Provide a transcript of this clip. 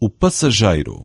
o passageiro.